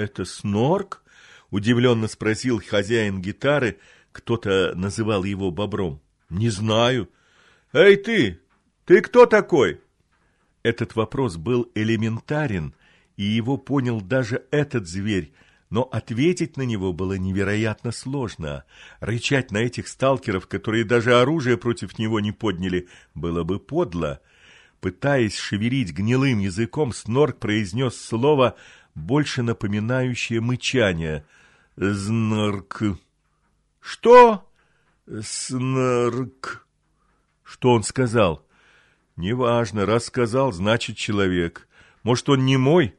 это снорк? Удивленно спросил хозяин гитары, кто-то называл его бобром. Не знаю. Эй ты, ты кто такой? Этот вопрос был элементарен, и его понял даже этот зверь, но ответить на него было невероятно сложно. Рычать на этих сталкеров, которые даже оружие против него не подняли, было бы подло. Пытаясь шевелить гнилым языком, Снорк произнес слово, больше напоминающее мычание. «Знорк». «Что?» «Снорк». Что он сказал? «Неважно, раз сказал, значит человек. Может, он не мой?»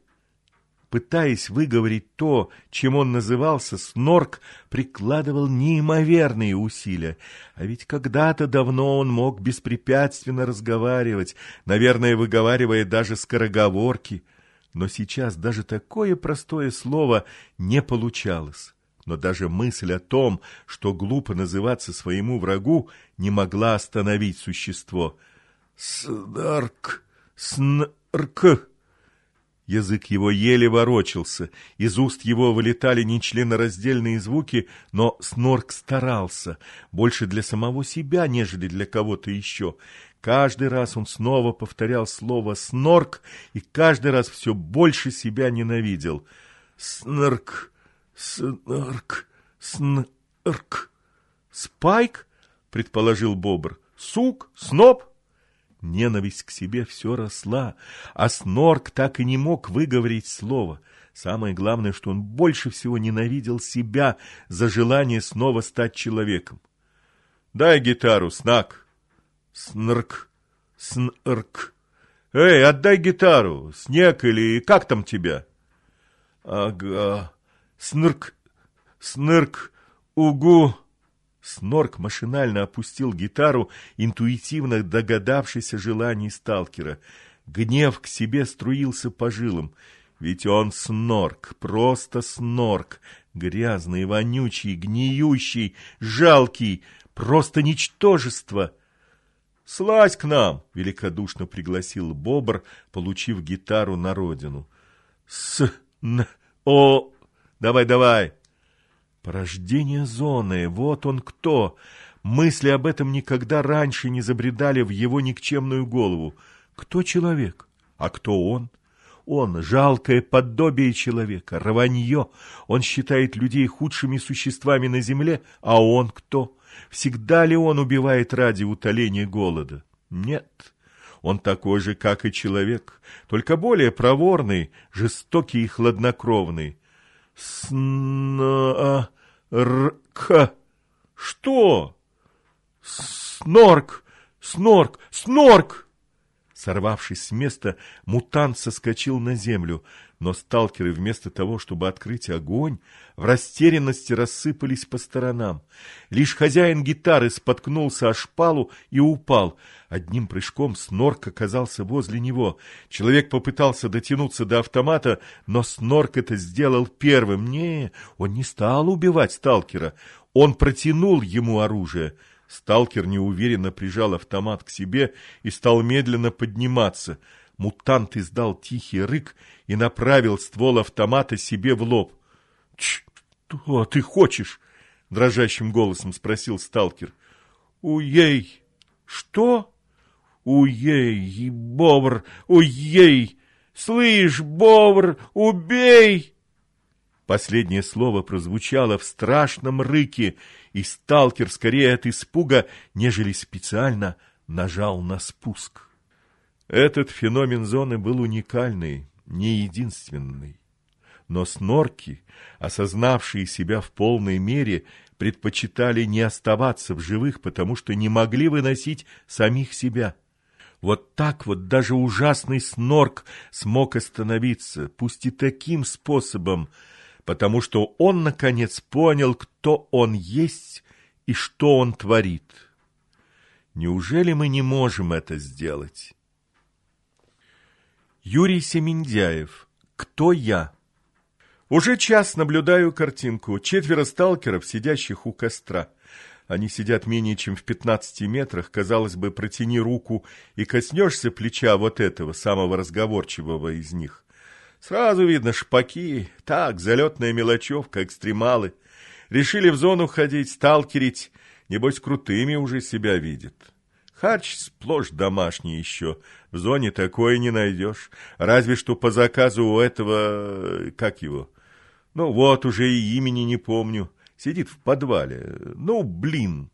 Пытаясь выговорить то, чем он назывался, Снорк прикладывал неимоверные усилия. А ведь когда-то давно он мог беспрепятственно разговаривать, наверное, выговаривая даже скороговорки. Но сейчас даже такое простое слово не получалось. Но даже мысль о том, что глупо называться своему врагу, не могла остановить существо. «Снарк! Снарк!» Язык его еле ворочался, из уст его вылетали нечленораздельные звуки, но Снорк старался, больше для самого себя, нежели для кого-то еще. Каждый раз он снова повторял слово «снорк» и каждый раз все больше себя ненавидел. «Снорк! Снорк! Снорк!» «Спайк?» — предположил Бобр. «Сук? Сноб?» Ненависть к себе все росла, а Снорк так и не мог выговорить слово. Самое главное, что он больше всего ненавидел себя за желание снова стать человеком. «Дай гитару, Снак!» «Снрк! Снрк! Эй, отдай гитару! Снег или как там тебя?» «Ага! Снрк! Снырк! Угу!» Снорк машинально опустил гитару, интуитивно догадавшись о желании сталкера. Гнев к себе струился по жилам. Ведь он снорк, просто снорк, грязный, вонючий, гниющий, жалкий, просто ничтожество. «Слазь к нам!» — великодушно пригласил Бобр, получив гитару на родину. «С... н... о... давай-давай!» Порождение зоны, вот он кто. Мысли об этом никогда раньше не забредали в его никчемную голову. Кто человек? А кто он? Он — жалкое подобие человека, рванье. Он считает людей худшими существами на земле, а он кто? Всегда ли он убивает ради утоления голода? Нет. Он такой же, как и человек, только более проворный, жестокий и хладнокровный. Сна... Рк... Что? Снорк! Снорк! Снорк! Сорвавшись с места, мутант соскочил на землю, но сталкеры вместо того, чтобы открыть огонь, в растерянности рассыпались по сторонам. Лишь хозяин гитары споткнулся о шпалу и упал. Одним прыжком Снорк оказался возле него. Человек попытался дотянуться до автомата, но Снорк это сделал первым. Не, он не стал убивать сталкера. Он протянул ему оружие — Сталкер неуверенно прижал автомат к себе и стал медленно подниматься. Мутант издал тихий рык и направил ствол автомата себе в лоб. — Что ты хочешь? — дрожащим голосом спросил сталкер. — Уей! — Что? — Уей, бобр, уей! Слышь, бобр, убей! Последнее слово прозвучало в страшном рыке, и сталкер скорее от испуга, нежели специально нажал на спуск. Этот феномен зоны был уникальный, не единственный. Но снорки, осознавшие себя в полной мере, предпочитали не оставаться в живых, потому что не могли выносить самих себя. Вот так вот даже ужасный снорк смог остановиться, пусть и таким способом, потому что он, наконец, понял, кто он есть и что он творит. Неужели мы не можем это сделать? Юрий Семендяев. Кто я? Уже час наблюдаю картинку. Четверо сталкеров, сидящих у костра. Они сидят менее чем в пятнадцати метрах. Казалось бы, протяни руку и коснешься плеча вот этого, самого разговорчивого из них. Сразу видно шпаки, так, залетная мелочевка, экстремалы. Решили в зону ходить, сталкерить, небось крутыми уже себя видят. Харч сплошь домашний еще, в зоне такое не найдешь, разве что по заказу у этого, как его, ну вот уже и имени не помню, сидит в подвале, ну блин.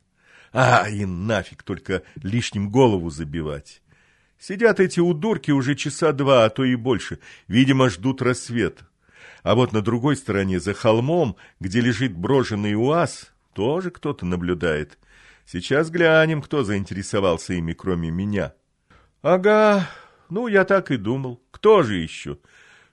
А, и нафиг только лишним голову забивать. Сидят эти удурки уже часа два, а то и больше, видимо, ждут рассвет. А вот на другой стороне, за холмом, где лежит брошенный УАЗ, тоже кто-то наблюдает. Сейчас глянем, кто заинтересовался ими, кроме меня. Ага, ну, я так и думал. Кто же еще?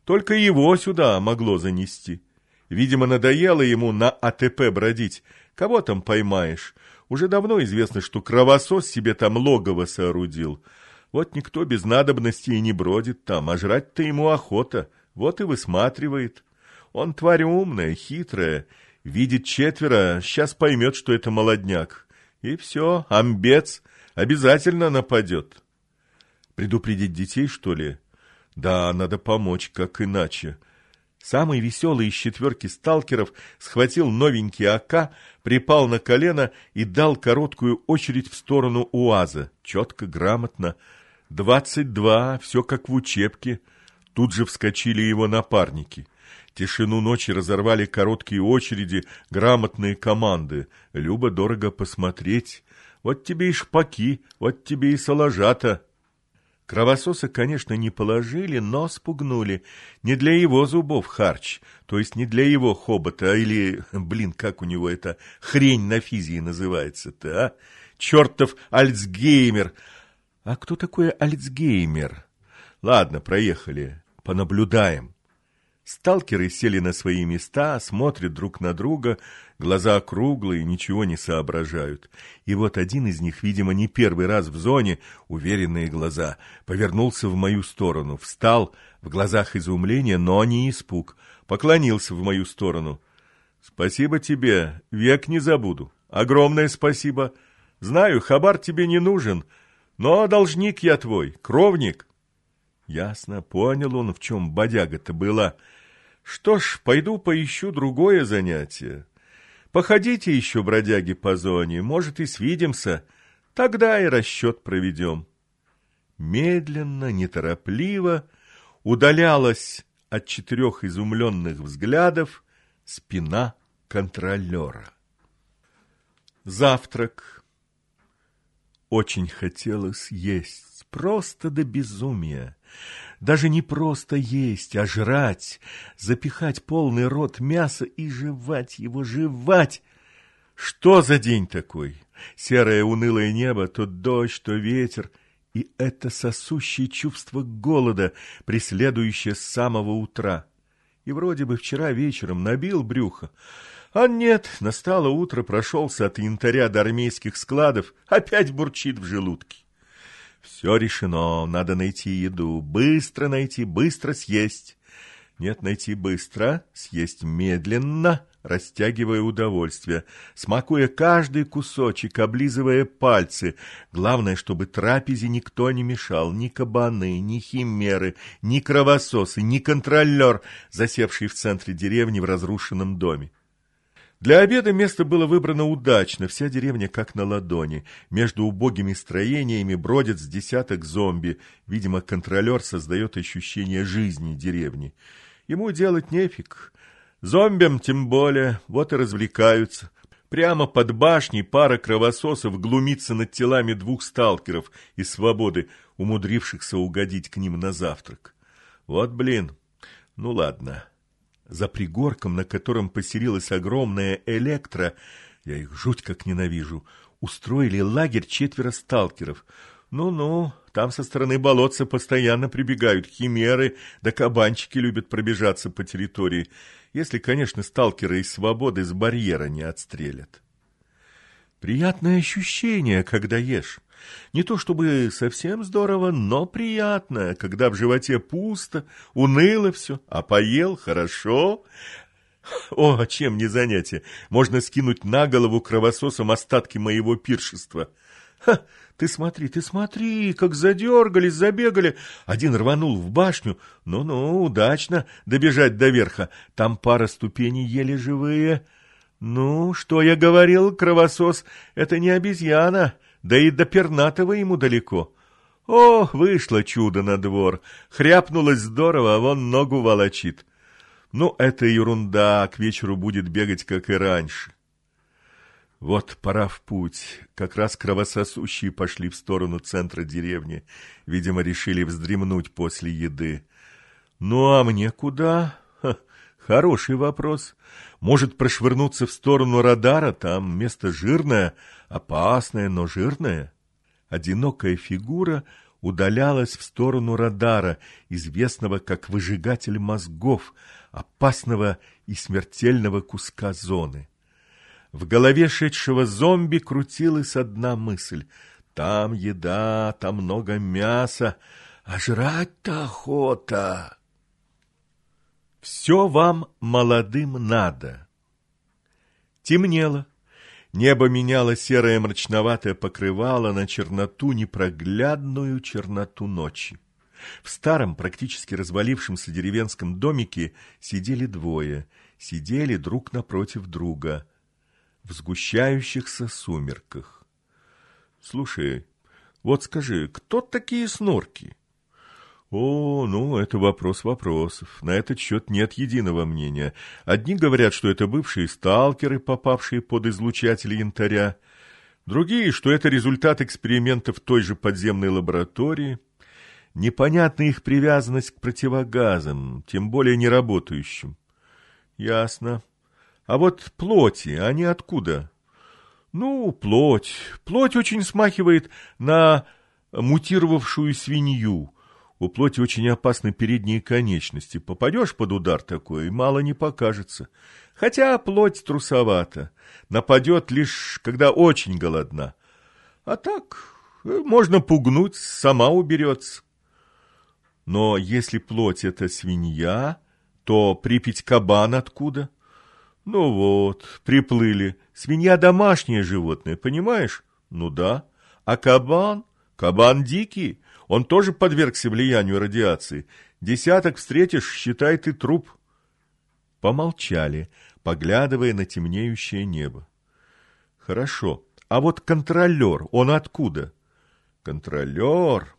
Только его сюда могло занести. Видимо, надоело ему на АТП бродить. Кого там поймаешь? Уже давно известно, что кровосос себе там логово соорудил. Вот никто без надобности и не бродит там, а жрать-то ему охота. Вот и высматривает. Он тварь умная, хитрая. Видит четверо, сейчас поймет, что это молодняк. И все, амбец, обязательно нападет. Предупредить детей, что ли? Да, надо помочь, как иначе. Самый веселый из четверки сталкеров схватил новенький АК, припал на колено и дал короткую очередь в сторону УАЗа. Четко, грамотно. Двадцать два, все как в учебке. Тут же вскочили его напарники. Тишину ночи разорвали короткие очереди, грамотные команды. Любо-дорого посмотреть. Вот тебе и шпаки, вот тебе и соложата. Кровососа, конечно, не положили, но спугнули. Не для его зубов харч, то есть не для его хобота, а или, блин, как у него эта хрень на физии называется-то, а? Чертов Альцгеймер! А кто такой Альцгеймер? Ладно, проехали, понаблюдаем. Сталкеры сели на свои места, смотрят друг на друга, глаза круглые, ничего не соображают. И вот один из них, видимо, не первый раз в зоне, уверенные глаза, повернулся в мою сторону, встал, в глазах изумление, но не испуг, поклонился в мою сторону. «Спасибо тебе, век не забуду. Огромное спасибо. Знаю, хабар тебе не нужен, но должник я твой, кровник». Ясно, понял он, в чем бодяга-то была. Что ж, пойду поищу другое занятие. Походите еще, бродяги, по зоне, может, и свидимся. Тогда и расчет проведем. Медленно, неторопливо удалялась от четырех изумленных взглядов спина контролера. Завтрак. Очень хотелось есть, просто до безумия. Даже не просто есть, а жрать, запихать полный рот мяса и жевать его, жевать. Что за день такой? Серое унылое небо, то дождь, то ветер. И это сосущее чувство голода, преследующее с самого утра. И вроде бы вчера вечером набил брюхо. А нет, настало утро, прошелся от янтаря до армейских складов, опять бурчит в желудке. Все решено, надо найти еду, быстро найти, быстро съесть. Нет, найти быстро, съесть медленно, растягивая удовольствие, смакуя каждый кусочек, облизывая пальцы. Главное, чтобы трапезе никто не мешал, ни кабаны, ни химеры, ни кровососы, ни контролер, засевший в центре деревни в разрушенном доме. Для обеда место было выбрано удачно, вся деревня как на ладони. Между убогими строениями бродят с десяток зомби. Видимо, контролер создает ощущение жизни деревни. Ему делать нефиг. Зомбям тем более, вот и развлекаются. Прямо под башней пара кровососов глумится над телами двух сталкеров из свободы, умудрившихся угодить к ним на завтрак. Вот блин, ну ладно. За пригорком, на котором поселилась огромная электро, я их жуть как ненавижу, устроили лагерь четверо сталкеров. Ну-ну, там со стороны болотца постоянно прибегают химеры, да кабанчики любят пробежаться по территории, если, конечно, сталкеры из свободы с барьера не отстрелят. Приятное ощущение, когда ешь. Не то чтобы совсем здорово, но приятно, когда в животе пусто, уныло все, а поел хорошо. О, чем не занятие! Можно скинуть на голову кровососом остатки моего пиршества. Ха, ты смотри, ты смотри, как задергались, забегали. Один рванул в башню. Ну-ну, удачно добежать до верха. Там пара ступеней еле живые. Ну, что я говорил, кровосос, это не обезьяна, да и до пернатого ему далеко. О, вышло чудо на двор. Хряпнулось здорово, а вон ногу волочит. Ну, это ерунда, к вечеру будет бегать, как и раньше. Вот пора в путь. Как раз кровососущие пошли в сторону центра деревни. Видимо, решили вздремнуть после еды. Ну, а мне куда? Хороший вопрос. Может, прошвырнуться в сторону радара? Там место жирное, опасное, но жирное. Одинокая фигура удалялась в сторону радара, известного как выжигатель мозгов, опасного и смертельного куска зоны. В голове шедшего зомби крутилась одна мысль. Там еда, там много мяса, а жрать-то охота. Все вам, молодым, надо. Темнело. Небо меняло серое мрачноватое покрывало на черноту, непроглядную черноту ночи. В старом, практически развалившемся деревенском домике сидели двое, сидели друг напротив друга, в сгущающихся сумерках. Слушай, вот скажи, кто такие снорки? О, ну, это вопрос вопросов. На этот счет нет единого мнения. Одни говорят, что это бывшие сталкеры, попавшие под излучатели янтаря. Другие, что это результат экспериментов той же подземной лаборатории. Непонятна их привязанность к противогазам, тем более неработающим. Ясно. А вот плоти, они откуда? Ну, плоть. Плоть очень смахивает на мутировавшую свинью. У плоти очень опасны передние конечности. Попадешь под удар такой, мало не покажется. Хотя плоть трусовата. Нападет лишь, когда очень голодна. А так, э, можно пугнуть, сама уберется. Но если плоть — это свинья, то припить кабан откуда? Ну вот, приплыли. Свинья — домашнее животное, понимаешь? Ну да. А кабан? Кабан дикий. Он тоже подвергся влиянию радиации. Десяток встретишь, считай ты труп. Помолчали, поглядывая на темнеющее небо. Хорошо. А вот контролер, он откуда? Контролер?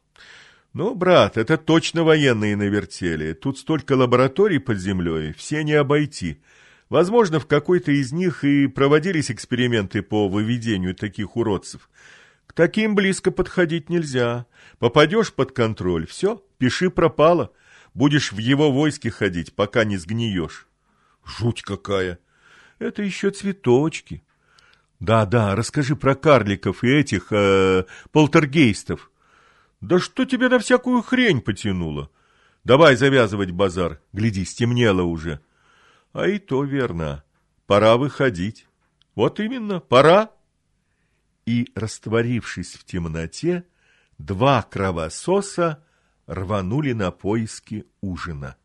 Ну, брат, это точно военные навертели. Тут столько лабораторий под землей, все не обойти. Возможно, в какой-то из них и проводились эксперименты по выведению таких уродцев. Таким близко подходить нельзя. Попадешь под контроль, все, пиши пропало. Будешь в его войске ходить, пока не сгниешь. Жуть какая! Это еще цветочки. Да-да, расскажи про карликов и этих э, полтергейстов. Да что тебе на всякую хрень потянуло? Давай завязывать базар. Гляди, стемнело уже. А и то верно. Пора выходить. Вот именно, пора и, растворившись в темноте, два кровососа рванули на поиски ужина.